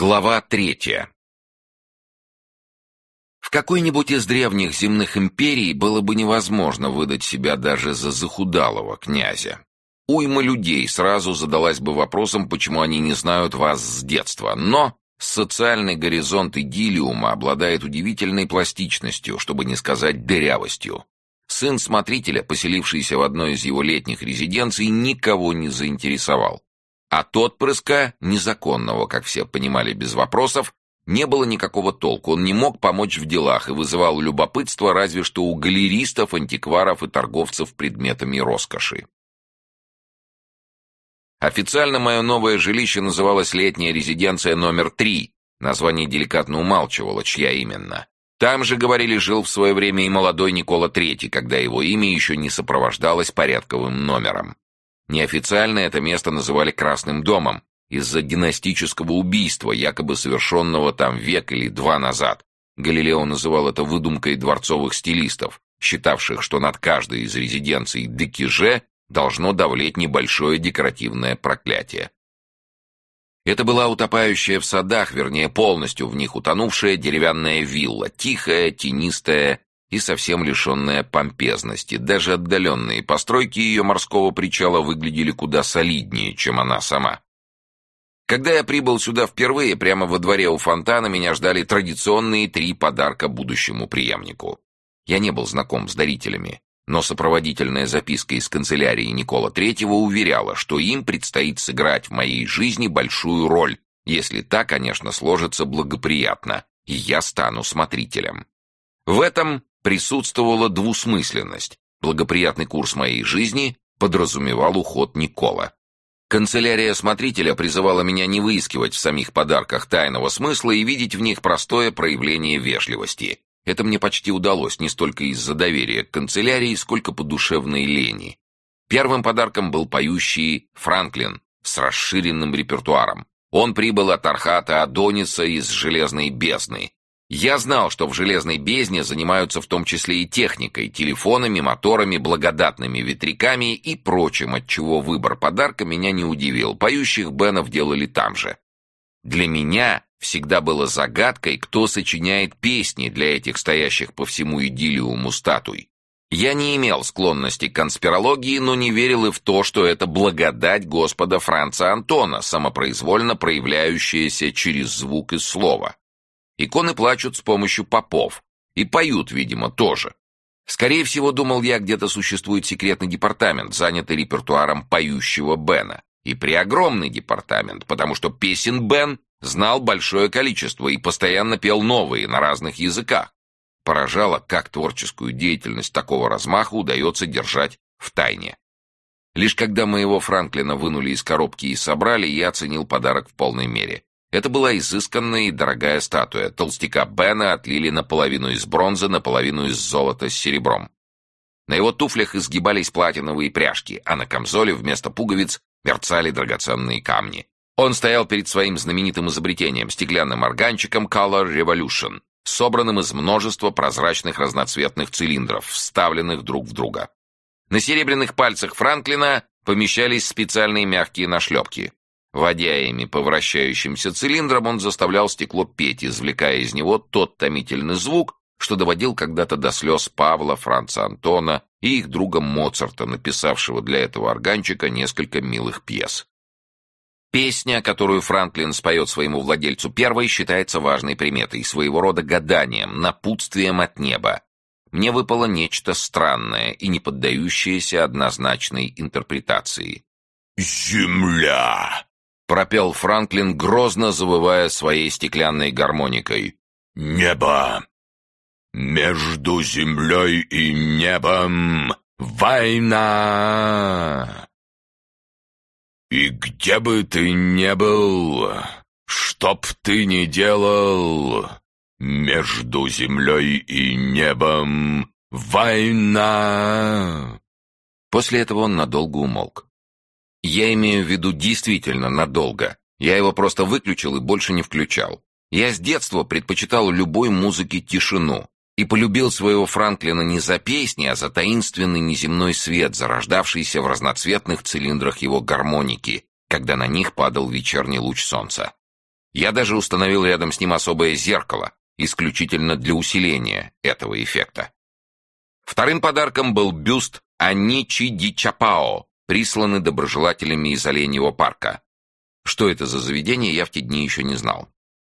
Глава третья В какой-нибудь из древних земных империй было бы невозможно выдать себя даже за захудалого князя. Уйма людей сразу задалась бы вопросом, почему они не знают вас с детства, но социальный горизонт идиллиума обладает удивительной пластичностью, чтобы не сказать дырявостью. Сын смотрителя, поселившийся в одной из его летних резиденций, никого не заинтересовал. От отпрыска, незаконного, как все понимали без вопросов, не было никакого толку. Он не мог помочь в делах и вызывал любопытство разве что у галеристов, антикваров и торговцев предметами роскоши. Официально мое новое жилище называлось «Летняя резиденция номер три». Название деликатно умалчивало, чья именно. Там же, говорили, жил в свое время и молодой Никола III, когда его имя еще не сопровождалось порядковым номером. Неофициально это место называли «Красным домом» из-за династического убийства, якобы совершенного там век или два назад. Галилео называл это выдумкой дворцовых стилистов, считавших, что над каждой из резиденций Декиже должно давлеть небольшое декоративное проклятие. Это была утопающая в садах, вернее, полностью в них утонувшая деревянная вилла, тихая, тенистая и совсем лишенная помпезности. Даже отдаленные постройки ее морского причала выглядели куда солиднее, чем она сама. Когда я прибыл сюда впервые, прямо во дворе у фонтана меня ждали традиционные три подарка будущему преемнику. Я не был знаком с дарителями, но сопроводительная записка из канцелярии Никола Третьего уверяла, что им предстоит сыграть в моей жизни большую роль, если та, конечно, сложится благоприятно, и я стану смотрителем. В этом присутствовала двусмысленность. Благоприятный курс моей жизни подразумевал уход Никола. Канцелярия смотрителя призывала меня не выискивать в самих подарках тайного смысла и видеть в них простое проявление вежливости. Это мне почти удалось не столько из-за доверия к канцелярии, сколько по душевной лени. Первым подарком был поющий Франклин с расширенным репертуаром. Он прибыл от Архата Адониса из Железной Бездны, я знал, что в железной бездне занимаются в том числе и техникой, телефонами, моторами, благодатными ветряками и прочим, от чего выбор подарка меня не удивил. Поющих Бенов делали там же. Для меня всегда было загадкой, кто сочиняет песни для этих стоящих по всему идиллиуму статуй. Я не имел склонности к конспирологии, но не верил и в то, что это благодать Господа Франца Антона, самопроизвольно проявляющаяся через звук и слово. Иконы плачут с помощью попов. И поют, видимо, тоже. Скорее всего, думал я, где-то существует секретный департамент, занятый репертуаром поющего Бена. И преогромный департамент, потому что песен Бен знал большое количество и постоянно пел новые на разных языках. Поражало, как творческую деятельность такого размаха удается держать в тайне. Лишь когда моего Франклина вынули из коробки и собрали, я оценил подарок в полной мере. Это была изысканная и дорогая статуя. Толстяка Бена отлили наполовину из бронзы, наполовину из золота с серебром. На его туфлях изгибались платиновые пряжки, а на камзоле вместо пуговиц мерцали драгоценные камни. Он стоял перед своим знаменитым изобретением, стеклянным органчиком Color Revolution, собранным из множества прозрачных разноцветных цилиндров, вставленных друг в друга. На серебряных пальцах Франклина помещались специальные мягкие нашлепки. Водя ими по вращающимся цилиндрам, он заставлял стекло петь, извлекая из него тот томительный звук, что доводил когда-то до слез Павла, Франца Антона и их друга Моцарта, написавшего для этого органчика несколько милых пьес. Песня, которую Франклин споет своему владельцу первой, считается важной приметой, своего рода гаданием, напутствием от неба. Мне выпало нечто странное и не поддающееся однозначной интерпретации. «Земля!» Пропел Франклин, грозно завывая своей стеклянной гармоникой. «Небо! Между землей и небом война! И где бы ты ни был, чтоб ты ни делал, между землей и небом война!» После этого он надолго умолк. Я имею в виду действительно надолго. Я его просто выключил и больше не включал. Я с детства предпочитал любой музыке тишину и полюбил своего Франклина не за песни, а за таинственный неземной свет, зарождавшийся в разноцветных цилиндрах его гармоники, когда на них падал вечерний луч солнца. Я даже установил рядом с ним особое зеркало, исключительно для усиления этого эффекта. Вторым подарком был бюст Аничи Ди Чапао, присланный доброжелателями из Оленьего парка. Что это за заведение, я в те дни еще не знал.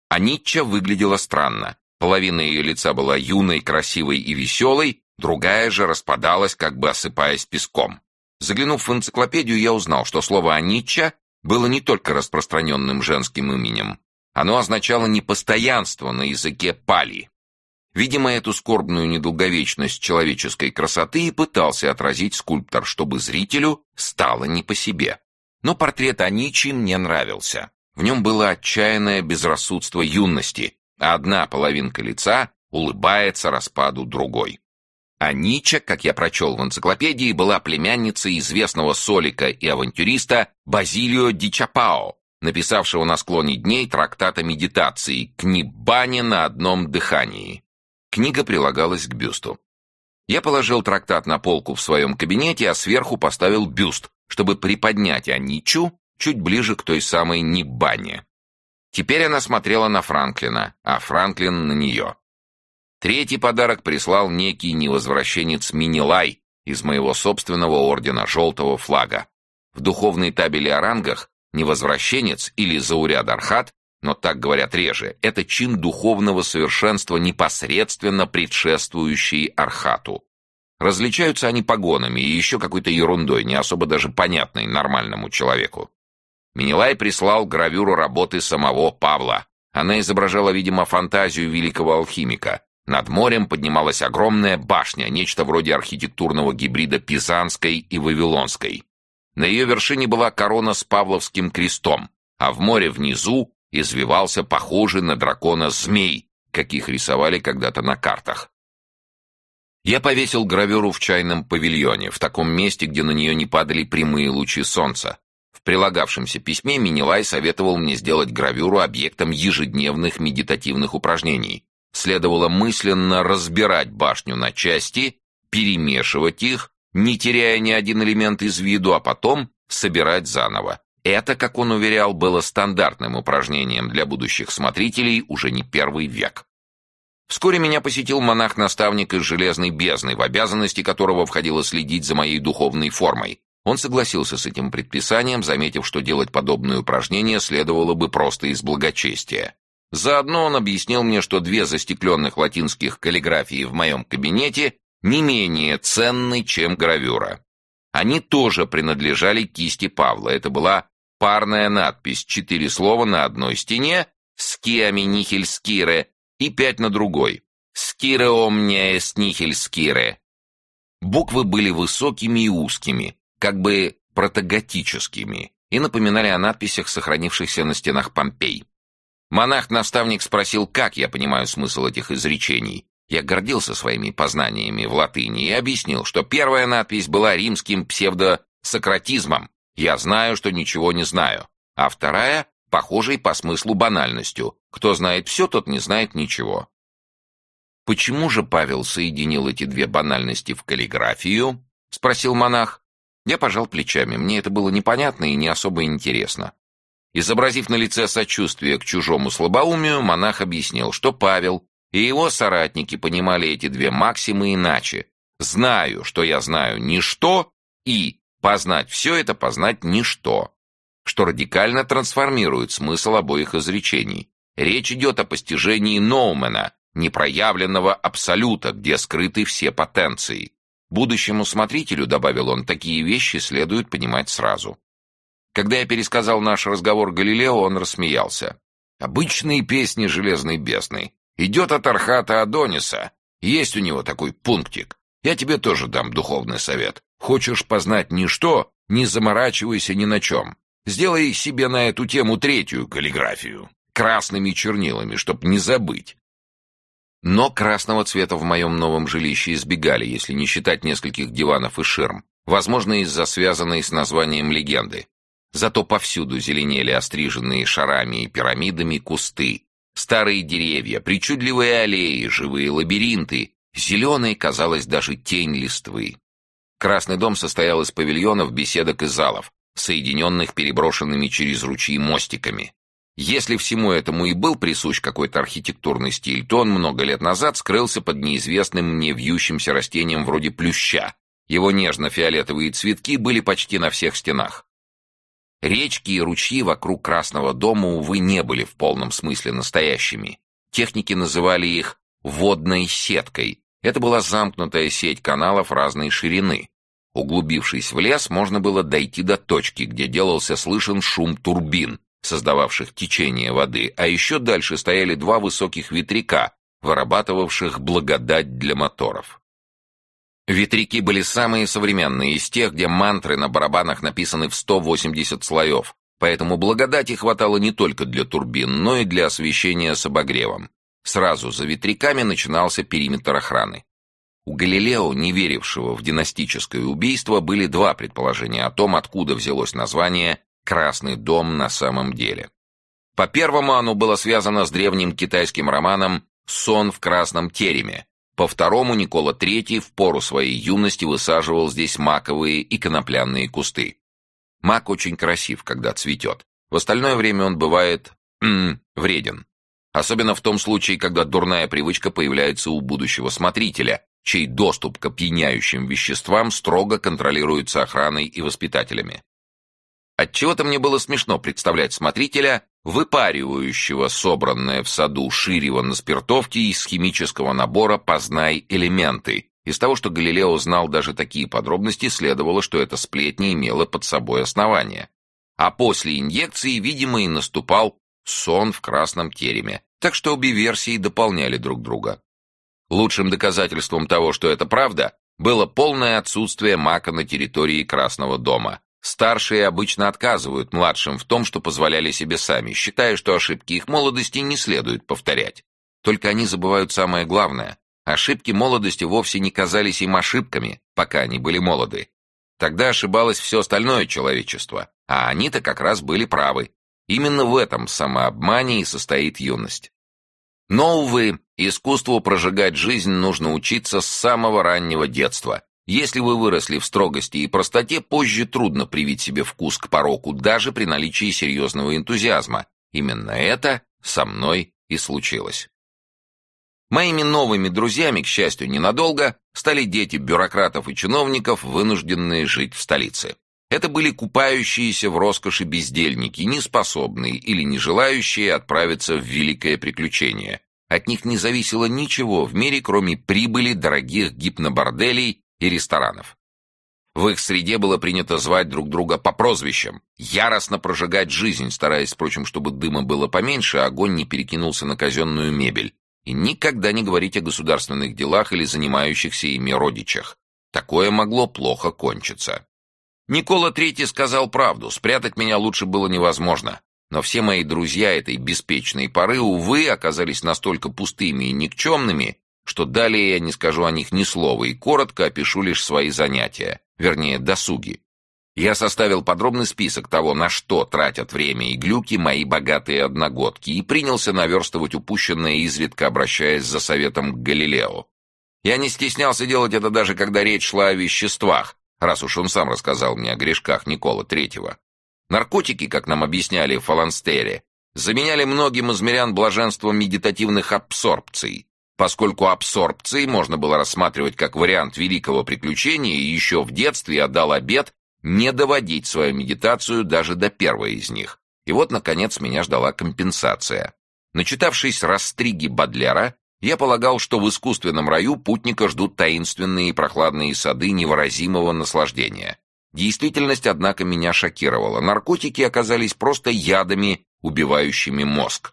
Анича выглядела странно. Половина ее лица была юной, красивой и веселой, другая же распадалась, как бы осыпаясь песком. Заглянув в энциклопедию, я узнал, что слово «анича» было не только распространенным женским именем. Оно означало непостоянство на языке пали. Видимо, эту скорбную недолговечность человеческой красоты и пытался отразить скульптор, чтобы зрителю стало не по себе. Но портрет Аничи мне нравился. В нем было отчаянное безрассудство юности, а одна половинка лица улыбается распаду другой. Анича, как я прочел в энциклопедии, была племянницей известного солика и авантюриста Базилио Ди Чапао, написавшего на склоне дней трактата медитации «К Ниббане на одном дыхании». Книга прилагалась к бюсту. Я положил трактат на полку в своем кабинете, а сверху поставил бюст, чтобы приподнять Аничу чуть ближе к той самой Ниббане. Теперь она смотрела на Франклина, а Франклин на нее. Третий подарок прислал некий невозвращенец Минилай из моего собственного ордена Желтого флага. В духовной табели о рангах невозвращенец или зауряд Архат но так говорят реже, это чин духовного совершенства, непосредственно предшествующий архату. Различаются они погонами и еще какой-то ерундой, не особо даже понятной нормальному человеку. Минилай прислал гравюру работы самого Павла. Она изображала, видимо, фантазию великого алхимика. Над морем поднималась огромная башня, нечто вроде архитектурного гибрида Пизанской и Вавилонской. На ее вершине была корона с Павловским крестом, а в море внизу извивался похожий на дракона змей, каких рисовали когда-то на картах. Я повесил гравюру в чайном павильоне, в таком месте, где на нее не падали прямые лучи солнца. В прилагавшемся письме Минилай советовал мне сделать гравюру объектом ежедневных медитативных упражнений. Следовало мысленно разбирать башню на части, перемешивать их, не теряя ни один элемент из виду, а потом собирать заново. Это, как он уверял, было стандартным упражнением для будущих смотрителей уже не первый век. Вскоре меня посетил монах-наставник из Железной бездны, в обязанности которого входило следить за моей духовной формой. Он согласился с этим предписанием, заметив, что делать подобные упражнения следовало бы просто из благочестия. Заодно он объяснил мне, что две застекленных латинских каллиграфии в моем кабинете не менее ценны, чем гравюра. Они тоже принадлежали кисти Павла. Это была парная надпись, четыре слова на одной стене, «Скиами нихель скире» и пять на другой, «Скире омния эс нихель скире». Буквы были высокими и узкими, как бы протоготическими, и напоминали о надписях, сохранившихся на стенах Помпей. Монах-наставник спросил, как я понимаю смысл этих изречений. Я гордился своими познаниями в латыни и объяснил, что первая надпись была римским псевдосократизмом, я знаю, что ничего не знаю. А вторая — похожей по смыслу банальностью. Кто знает все, тот не знает ничего. «Почему же Павел соединил эти две банальности в каллиграфию?» — спросил монах. Я пожал плечами. Мне это было непонятно и не особо интересно. Изобразив на лице сочувствие к чужому слабоумию, монах объяснил, что Павел и его соратники понимали эти две максимы иначе. «Знаю, что я знаю ничто» и Познать все это познать ничто, что радикально трансформирует смысл обоих изречений. Речь идет о постижении Ноумена, непроявленного абсолюта, где скрыты все потенции. Будущему смотрителю, добавил он, такие вещи следует понимать сразу. Когда я пересказал наш разговор Галилео, он рассмеялся. «Обычные песни Железной Бездны. Идет от Архата Адониса. Есть у него такой пунктик. Я тебе тоже дам духовный совет. Хочешь познать ничто, не заморачивайся ни на чем. Сделай себе на эту тему третью каллиграфию. Красными чернилами, чтоб не забыть. Но красного цвета в моем новом жилище избегали, если не считать нескольких диванов и ширм, возможно, из-за связанной с названием легенды. Зато повсюду зеленели остриженные шарами и пирамидами кусты, старые деревья, причудливые аллеи, живые лабиринты, зеленой казалась даже тень листвы. Красный дом состоял из павильонов, беседок и залов, соединенных переброшенными через ручьи мостиками. Если всему этому и был присущ какой-то архитектурный стиль, то он много лет назад скрылся под неизвестным мне вьющимся растением вроде плюща. Его нежно-фиолетовые цветки были почти на всех стенах. Речки и ручьи вокруг Красного дома, увы, не были в полном смысле настоящими. Техники называли их «водной сеткой». Это была замкнутая сеть каналов разной ширины. Углубившись в лес, можно было дойти до точки, где делался слышен шум турбин, создававших течение воды, а еще дальше стояли два высоких ветряка, вырабатывавших благодать для моторов. Ветряки были самые современные из тех, где мантры на барабанах написаны в 180 слоев, поэтому благодати хватало не только для турбин, но и для освещения с обогревом. Сразу за ветряками начинался периметр охраны. У Галилео, не верившего в династическое убийство, были два предположения о том, откуда взялось название «Красный дом» на самом деле. По первому оно было связано с древним китайским романом «Сон в красном тереме». По второму Никола III в пору своей юности высаживал здесь маковые и конопляные кусты. Мак очень красив, когда цветет. В остальное время он бывает вреден. Особенно в том случае, когда дурная привычка появляется у будущего смотрителя, чей доступ к опьяняющим веществам строго контролируется охраной и воспитателями. Отчего-то мне было смешно представлять смотрителя, выпаривающего собранное в саду ширево на спиртовке из химического набора «Познай элементы». Из того, что Галилео знал даже такие подробности, следовало, что эта сплетня имела под собой основание. А после инъекции, видимо, и наступал сон в красном тереме, так что обе версии дополняли друг друга. Лучшим доказательством того, что это правда, было полное отсутствие мака на территории Красного дома – Старшие обычно отказывают младшим в том, что позволяли себе сами, считая, что ошибки их молодости не следует повторять. Только они забывают самое главное. Ошибки молодости вовсе не казались им ошибками, пока они были молоды. Тогда ошибалось все остальное человечество, а они-то как раз были правы. Именно в этом самообмане и состоит юность. Но, увы, искусству прожигать жизнь нужно учиться с самого раннего детства, если вы выросли в строгости и простоте, позже трудно привить себе вкус к пороку, даже при наличии серьезного энтузиазма. Именно это со мной и случилось. Моими новыми друзьями, к счастью, ненадолго, стали дети бюрократов и чиновников, вынужденные жить в столице. Это были купающиеся в роскоши бездельники, неспособные или не желающие отправиться в великое приключение. От них не зависело ничего в мире, кроме прибыли дорогих гипноборделей и ресторанов. В их среде было принято звать друг друга по прозвищам, яростно прожигать жизнь, стараясь, впрочем, чтобы дыма было поменьше, а огонь не перекинулся на казенную мебель, и никогда не говорить о государственных делах или занимающихся ими родичах. Такое могло плохо кончиться. Никола Третий сказал правду, спрятать меня лучше было невозможно. Но все мои друзья этой беспечной поры, увы, оказались настолько пустыми и никчемными, что далее я не скажу о них ни слова и коротко опишу лишь свои занятия, вернее, досуги. Я составил подробный список того, на что тратят время и глюки мои богатые одногодки, и принялся наверстывать упущенное изредка, обращаясь за советом к Галилео. Я не стеснялся делать это даже когда речь шла о веществах, раз уж он сам рассказал мне о грешках Никола Третьего. Наркотики, как нам объясняли в Фаланстере, заменяли многим из мирян блаженство медитативных абсорбций, Поскольку абсорбции можно было рассматривать как вариант великого приключения, и еще в детстве я дал обет не доводить свою медитацию даже до первой из них. И вот, наконец, меня ждала компенсация. Начитавшись растриги Бадлера, я полагал, что в искусственном раю путника ждут таинственные и прохладные сады невыразимого наслаждения. Действительность, однако, меня шокировала. Наркотики оказались просто ядами, убивающими мозг.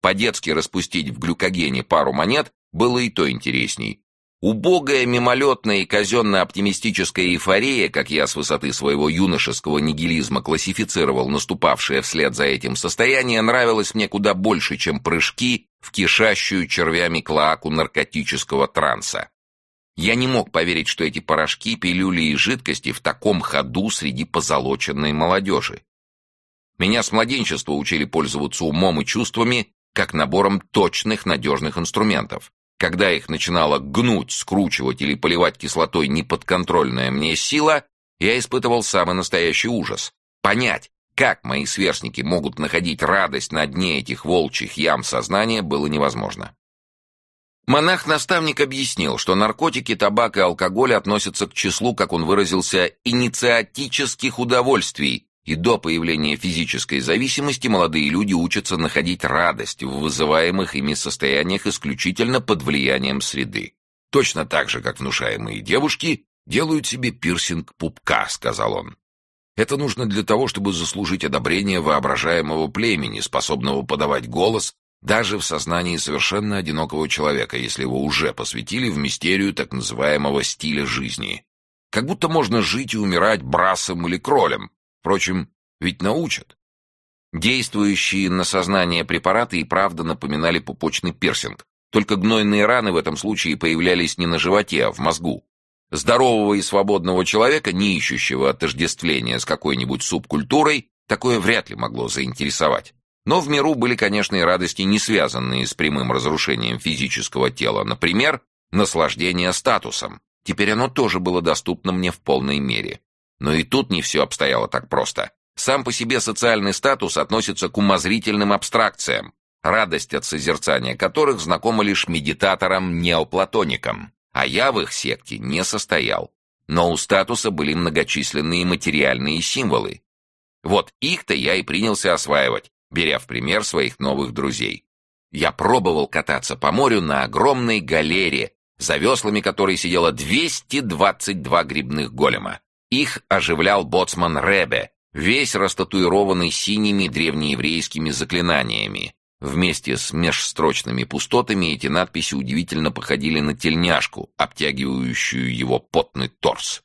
По-детски распустить в глюкогене пару монет было и то интересней. Убогая, мимолетная и казенно-оптимистическая эйфория, как я с высоты своего юношеского нигилизма классифицировал наступавшее вслед за этим состояние, нравилось мне куда больше, чем прыжки в кишащую червями клоаку наркотического транса. Я не мог поверить, что эти порошки, пилюли и жидкости в таком ходу среди позолоченной молодежи. Меня с младенчества учили пользоваться умом и чувствами как набором точных надежных инструментов. Когда их начинала гнуть, скручивать или поливать кислотой неподконтрольная мне сила, я испытывал самый настоящий ужас. Понять, Как мои сверстники могут находить радость на дне этих волчьих ям сознания, было невозможно. Монах-наставник объяснил, что наркотики, табак и алкоголь относятся к числу, как он выразился, инициатических удовольствий, и до появления физической зависимости молодые люди учатся находить радость в вызываемых ими состояниях исключительно под влиянием среды. Точно так же, как внушаемые девушки делают себе пирсинг пупка, сказал он. Это нужно для того, чтобы заслужить одобрение воображаемого племени, способного подавать голос даже в сознании совершенно одинокого человека, если его уже посвятили в мистерию так называемого стиля жизни. Как будто можно жить и умирать брасом или кролем. Впрочем, ведь научат. Действующие на сознание препараты и правда напоминали пупочный пирсинг, только гнойные раны в этом случае появлялись не на животе, а в мозгу. Здорового и свободного человека, не ищущего отождествления с какой-нибудь субкультурой, такое вряд ли могло заинтересовать. Но в миру были, конечно, и радости, не связанные с прямым разрушением физического тела. Например, наслаждение статусом. Теперь оно тоже было доступно мне в полной мере. Но и тут не все обстояло так просто. Сам по себе социальный статус относится к умозрительным абстракциям, радость от созерцания которых знакома лишь медитаторам-неоплатоникам. А я в их секте не состоял. Но у статуса были многочисленные материальные символы. Вот их-то я и принялся осваивать, беря в пример своих новых друзей. Я пробовал кататься по морю на огромной галере, за веслами которой сидело 222 грибных голема. Их оживлял боцман Ребе, весь растатуированный синими древнееврейскими заклинаниями. Вместе с межстрочными пустотами эти надписи удивительно походили на тельняшку, обтягивающую его потный торс.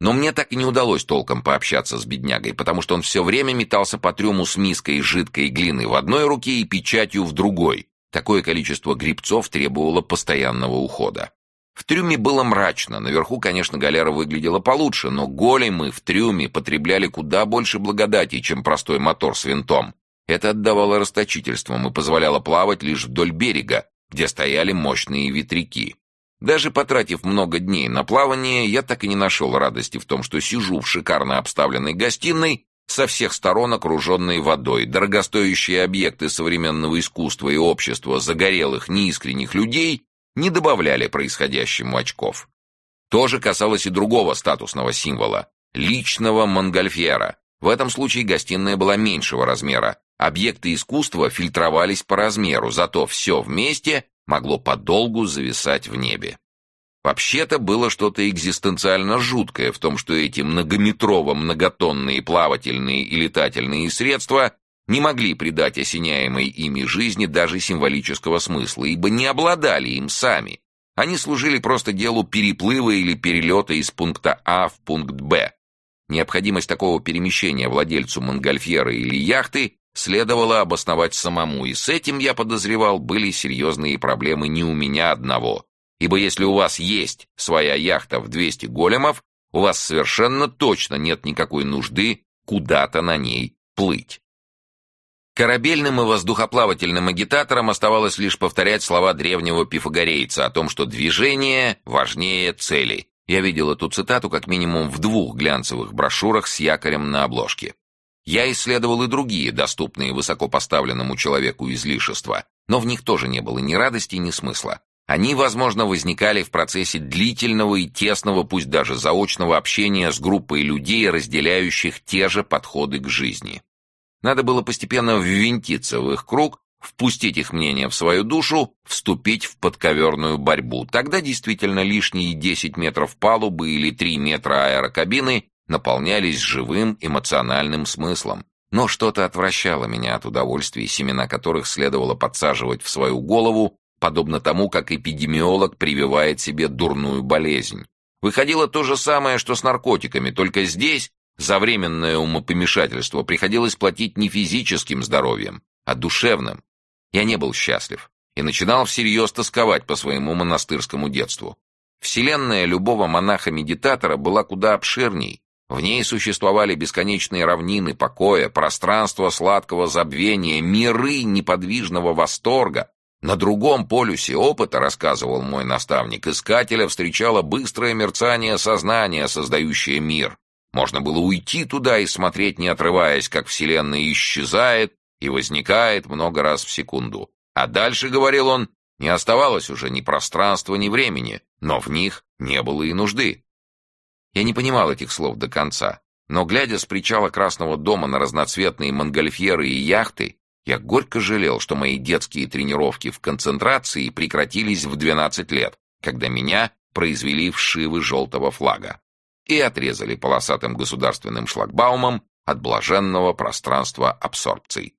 Но мне так и не удалось толком пообщаться с беднягой, потому что он все время метался по трюму с миской жидкой глины в одной руке и печатью в другой. Такое количество грибцов требовало постоянного ухода. В трюме было мрачно, наверху, конечно, галера выглядела получше, но големы в трюме потребляли куда больше благодати, чем простой мотор с винтом. Это отдавало расточительством и позволяло плавать лишь вдоль берега, где стояли мощные ветряки. Даже потратив много дней на плавание, я так и не нашел радости в том, что сижу в шикарно обставленной гостиной, со всех сторон окруженной водой, дорогостоящие объекты современного искусства и общества загорелых, неискренних людей не добавляли происходящему очков. То же касалось и другого статусного символа — личного монгольфьера. В этом случае гостиная была меньшего размера, объекты искусства фильтровались по размеру, зато все вместе могло подолгу зависать в небе. Вообще-то было что-то экзистенциально жуткое в том, что эти многометрово-многотонные плавательные и летательные средства не могли придать осеняемой ими жизни даже символического смысла, ибо не обладали им сами. Они служили просто делу переплыва или перелета из пункта А в пункт Б. Необходимость такого перемещения владельцу монгольфьера или яхты следовало обосновать самому, и с этим, я подозревал, были серьезные проблемы не у меня одного. Ибо если у вас есть своя яхта в 200 големов, у вас совершенно точно нет никакой нужды куда-то на ней плыть. Корабельным и воздухоплавательным агитаторам оставалось лишь повторять слова древнего пифагорейца о том, что движение важнее цели. Я видел эту цитату как минимум в двух глянцевых брошюрах с якорем на обложке. Я исследовал и другие, доступные высокопоставленному человеку излишества, но в них тоже не было ни радости, ни смысла. Они, возможно, возникали в процессе длительного и тесного, пусть даже заочного общения с группой людей, разделяющих те же подходы к жизни. Надо было постепенно ввинтиться в их круг, впустить их мнение в свою душу, вступить в подковерную борьбу. Тогда действительно лишние 10 метров палубы или 3 метра аэрокабины наполнялись живым эмоциональным смыслом. Но что-то отвращало меня от удовольствий, семена которых следовало подсаживать в свою голову, подобно тому, как эпидемиолог прививает себе дурную болезнь. Выходило то же самое, что с наркотиками, только здесь за временное умопомешательство приходилось платить не физическим здоровьем, а душевным. Я не был счастлив и начинал всерьез тосковать по своему монастырскому детству. Вселенная любого монаха-медитатора была куда обширней, в ней существовали бесконечные равнины покоя, пространство сладкого забвения, миры неподвижного восторга. На другом полюсе опыта, рассказывал мой наставник, искателя встречало быстрое мерцание сознания, создающее мир. Можно было уйти туда и смотреть, не отрываясь, как Вселенная исчезает и возникает много раз в секунду. А дальше, говорил он, не оставалось уже ни пространства, ни времени, но в них не было и нужды. Я не понимал этих слов до конца, но, глядя с причала Красного дома на разноцветные монгольфьеры и яхты, я горько жалел, что мои детские тренировки в концентрации прекратились в 12 лет, когда меня произвели вшивы желтого флага и отрезали полосатым государственным шлагбаумом от блаженного пространства абсорбций.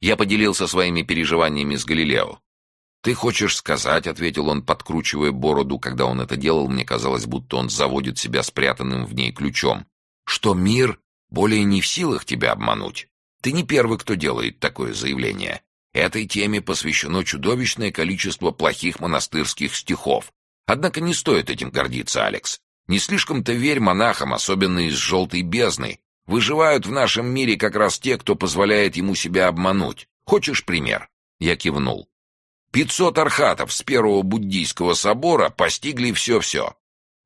Я поделился своими переживаниями с Галилео. «Ты хочешь сказать», — ответил он, подкручивая бороду, когда он это делал, мне казалось, будто он заводит себя спрятанным в ней ключом, «что мир более не в силах тебя обмануть. Ты не первый, кто делает такое заявление. Этой теме посвящено чудовищное количество плохих монастырских стихов. Однако не стоит этим гордиться, Алекс. Не слишком-то верь монахам, особенно из желтой бездны. Выживают в нашем мире как раз те, кто позволяет ему себя обмануть. Хочешь пример?» Я кивнул. Пятьсот архатов с первого буддийского собора постигли все-все.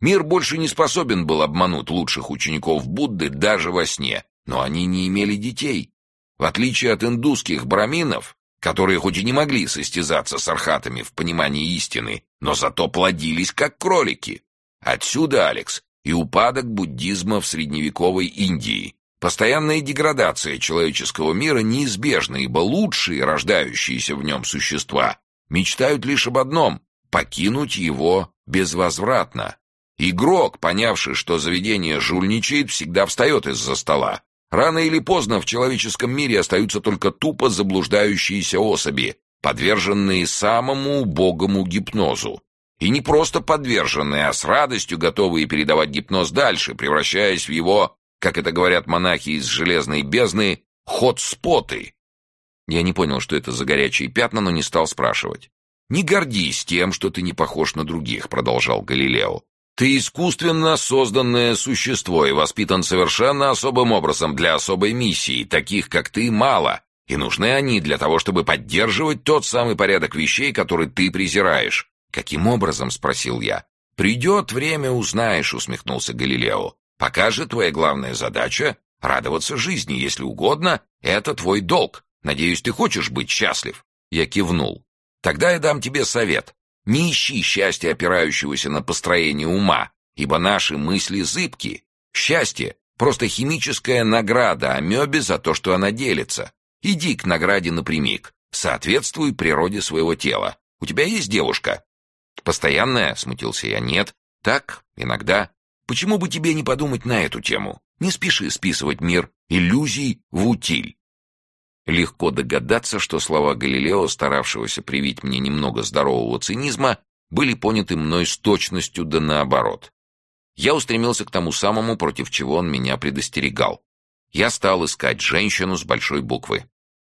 Мир больше не способен был обмануть лучших учеников Будды даже во сне, но они не имели детей. В отличие от индусских браминов, которые хоть и не могли состязаться с архатами в понимании истины, но зато плодились как кролики. Отсюда, Алекс, и упадок буддизма в средневековой Индии. Постоянная деградация человеческого мира неизбежна, ибо лучшие рождающиеся в нем существа мечтают лишь об одном — покинуть его безвозвратно. Игрок, понявший, что заведение жульничает, всегда встает из-за стола. Рано или поздно в человеческом мире остаются только тупо заблуждающиеся особи, подверженные самому убогому гипнозу. И не просто подверженные, а с радостью готовые передавать гипноз дальше, превращаясь в его, как это говорят монахи из железной бездны, хот-споты, я не понял, что это за горячие пятна, но не стал спрашивать. «Не гордись тем, что ты не похож на других», — продолжал Галилео. «Ты искусственно созданное существо и воспитан совершенно особым образом для особой миссии. Таких, как ты, мало, и нужны они для того, чтобы поддерживать тот самый порядок вещей, который ты презираешь». «Каким образом?» — спросил я. «Придет время, узнаешь», — усмехнулся Галилео. «Пока же твоя главная задача — радоваться жизни, если угодно, это твой долг. Надеюсь, ты хочешь быть счастлив?» Я кивнул. «Тогда я дам тебе совет. Не ищи счастья, опирающегося на построение ума, ибо наши мысли зыбки. Счастье — просто химическая награда амебе за то, что она делится. Иди к награде напрямик. Соответствуй природе своего тела. У тебя есть девушка?» «Постоянная?» — смутился я. «Нет. Так, иногда. Почему бы тебе не подумать на эту тему? Не спеши списывать мир иллюзий в утиль. Легко догадаться, что слова Галилео, старавшегося привить мне немного здорового цинизма, были поняты мной с точностью да наоборот. Я устремился к тому самому, против чего он меня предостерегал. Я стал искать женщину с большой буквы.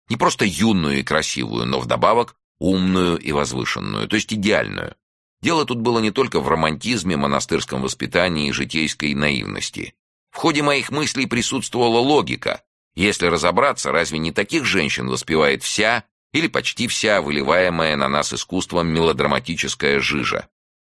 Не просто юную и красивую, но вдобавок умную и возвышенную, то есть идеальную. Дело тут было не только в романтизме, монастырском воспитании и житейской наивности. В ходе моих мыслей присутствовала логика, если разобраться, разве не таких женщин воспевает вся или почти вся выливаемая на нас искусством мелодраматическая жижа?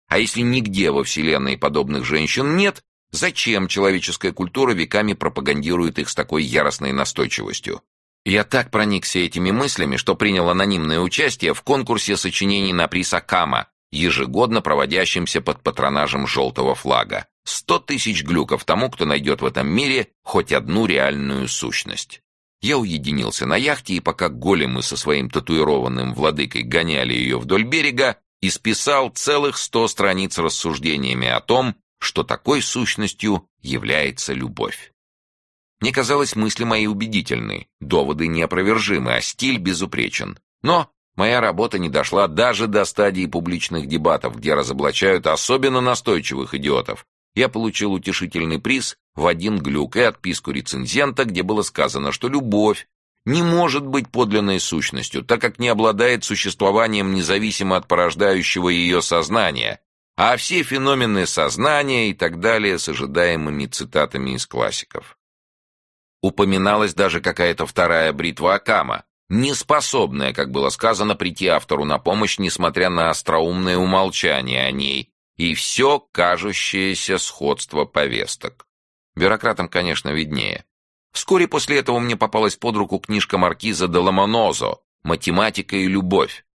А если нигде во Вселенной подобных женщин нет, зачем человеческая культура веками пропагандирует их с такой яростной настойчивостью? Я так проникся этими мыслями, что принял анонимное участие в конкурсе сочинений на приз Акама, ежегодно проводящемся под патронажем желтого флага. Сто тысяч глюков тому, кто найдет в этом мире хоть одну реальную сущность. Я уединился на яхте, и пока големы со своим татуированным владыкой гоняли ее вдоль берега, исписал целых сто страниц рассуждениями о том, что такой сущностью является любовь. Мне казалось, мысли мои убедительны, доводы неопровержимы, а стиль безупречен. Но моя работа не дошла даже до стадии публичных дебатов, где разоблачают особенно настойчивых идиотов, я получил утешительный приз в один глюк и отписку рецензента, где было сказано, что любовь не может быть подлинной сущностью, так как не обладает существованием независимо от порождающего ее сознания, а все феномены сознания и так далее с ожидаемыми цитатами из классиков. Упоминалась даже какая-то вторая бритва Акама, неспособная, как было сказано, прийти автору на помощь, несмотря на остроумное умолчание о ней, и все кажущееся сходство повесток. Бюрократам, конечно, виднее. Вскоре после этого мне попалась под руку книжка маркиза де Ламонозо «Математика и любовь».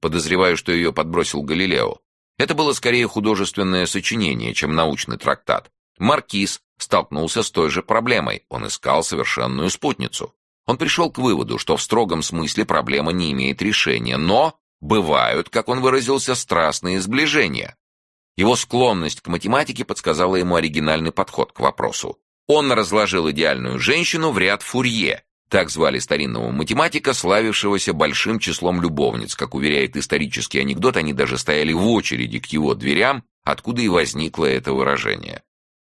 Подозреваю, что ее подбросил Галилео. Это было скорее художественное сочинение, чем научный трактат. Маркиз столкнулся с той же проблемой. Он искал совершенную спутницу. Он пришел к выводу, что в строгом смысле проблема не имеет решения, но бывают, как он выразился, страстные сближения. Его склонность к математике подсказала ему оригинальный подход к вопросу. Он разложил идеальную женщину в ряд Фурье, так звали старинного математика, славившегося большим числом любовниц. Как уверяет исторический анекдот, они даже стояли в очереди к его дверям, откуда и возникло это выражение.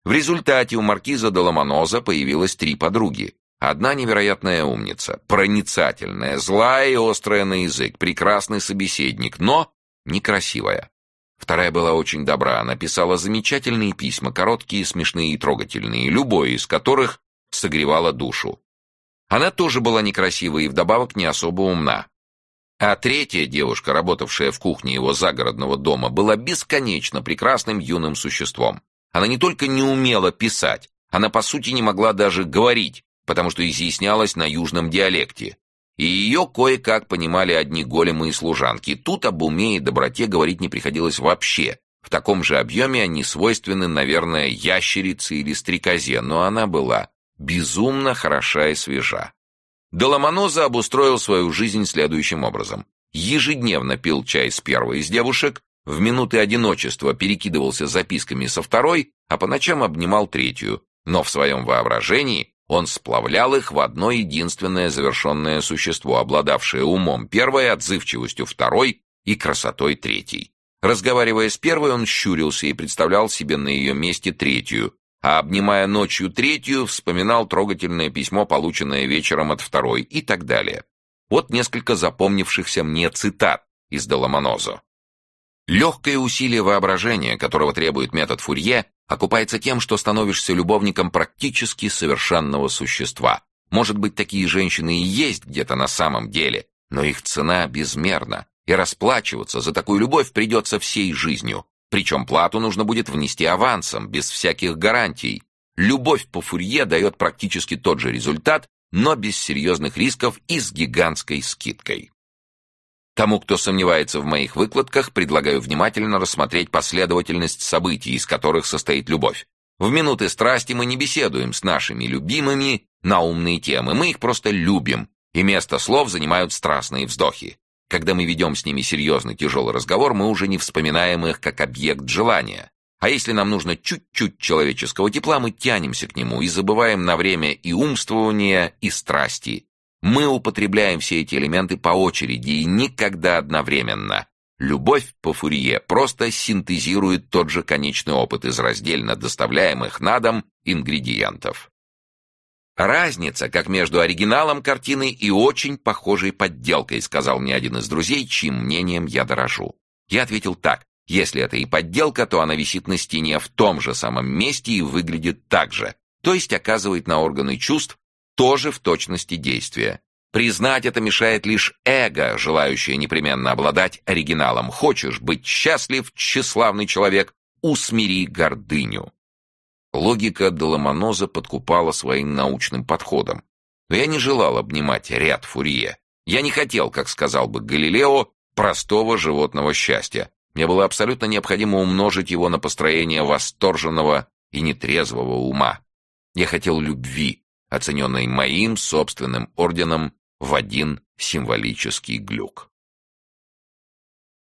В результате у маркиза де Ломаноза появилось три подруги. Одна невероятная умница, проницательная, злая и острая на язык, прекрасный собеседник, но некрасивая. Вторая была очень добра, она писала замечательные письма, короткие, смешные и трогательные, любое из которых согревало душу. Она тоже была некрасивая и вдобавок не особо умна. А третья девушка, работавшая в кухне его загородного дома, была бесконечно прекрасным юным существом. Она не только не умела писать, она по сути не могла даже говорить, потому что изъяснялась на южном диалекте и ее кое-как понимали одни големы и служанки. Тут об уме и доброте говорить не приходилось вообще. В таком же объеме они свойственны, наверное, ящерице или стрекозе, но она была безумно хороша и свежа. Доломоноза обустроил свою жизнь следующим образом. Ежедневно пил чай с первой из девушек, в минуты одиночества перекидывался записками со второй, а по ночам обнимал третью, но в своем воображении он сплавлял их в одно единственное завершенное существо, обладавшее умом первой, отзывчивостью второй и красотой третьей. Разговаривая с первой, он щурился и представлял себе на ее месте третью, а обнимая ночью третью, вспоминал трогательное письмо, полученное вечером от второй и так далее. Вот несколько запомнившихся мне цитат из Доломонозо. Легкое усилие воображения, которого требует метод Фурье, окупается тем, что становишься любовником практически совершенного существа. Может быть, такие женщины и есть где-то на самом деле, но их цена безмерна, и расплачиваться за такую любовь придется всей жизнью. Причем плату нужно будет внести авансом, без всяких гарантий. Любовь по Фурье дает практически тот же результат, но без серьезных рисков и с гигантской скидкой. Тому, кто сомневается в моих выкладках, предлагаю внимательно рассмотреть последовательность событий, из которых состоит любовь. В минуты страсти мы не беседуем с нашими любимыми на умные темы, мы их просто любим, и место слов занимают страстные вздохи. Когда мы ведем с ними серьезный тяжелый разговор, мы уже не вспоминаем их как объект желания. А если нам нужно чуть-чуть человеческого тепла, мы тянемся к нему и забываем на время и умствования, и страсти, мы употребляем все эти элементы по очереди и никогда одновременно. Любовь по Фурье просто синтезирует тот же конечный опыт из раздельно доставляемых на дом ингредиентов. Разница, как между оригиналом картины и очень похожей подделкой, сказал мне один из друзей, чьим мнением я дорожу. Я ответил так. Если это и подделка, то она висит на стене в том же самом месте и выглядит так же, то есть оказывает на органы чувств тоже в точности действия. Признать это мешает лишь эго, желающее непременно обладать оригиналом. Хочешь быть счастлив, тщеславный человек, усмири гордыню. Логика Доломоноза подкупала своим научным подходом. Но я не желал обнимать ряд Фурье. Я не хотел, как сказал бы Галилео, простого животного счастья. Мне было абсолютно необходимо умножить его на построение восторженного и нетрезвого ума. Я хотел любви, оцененной моим собственным орденом в один символический глюк.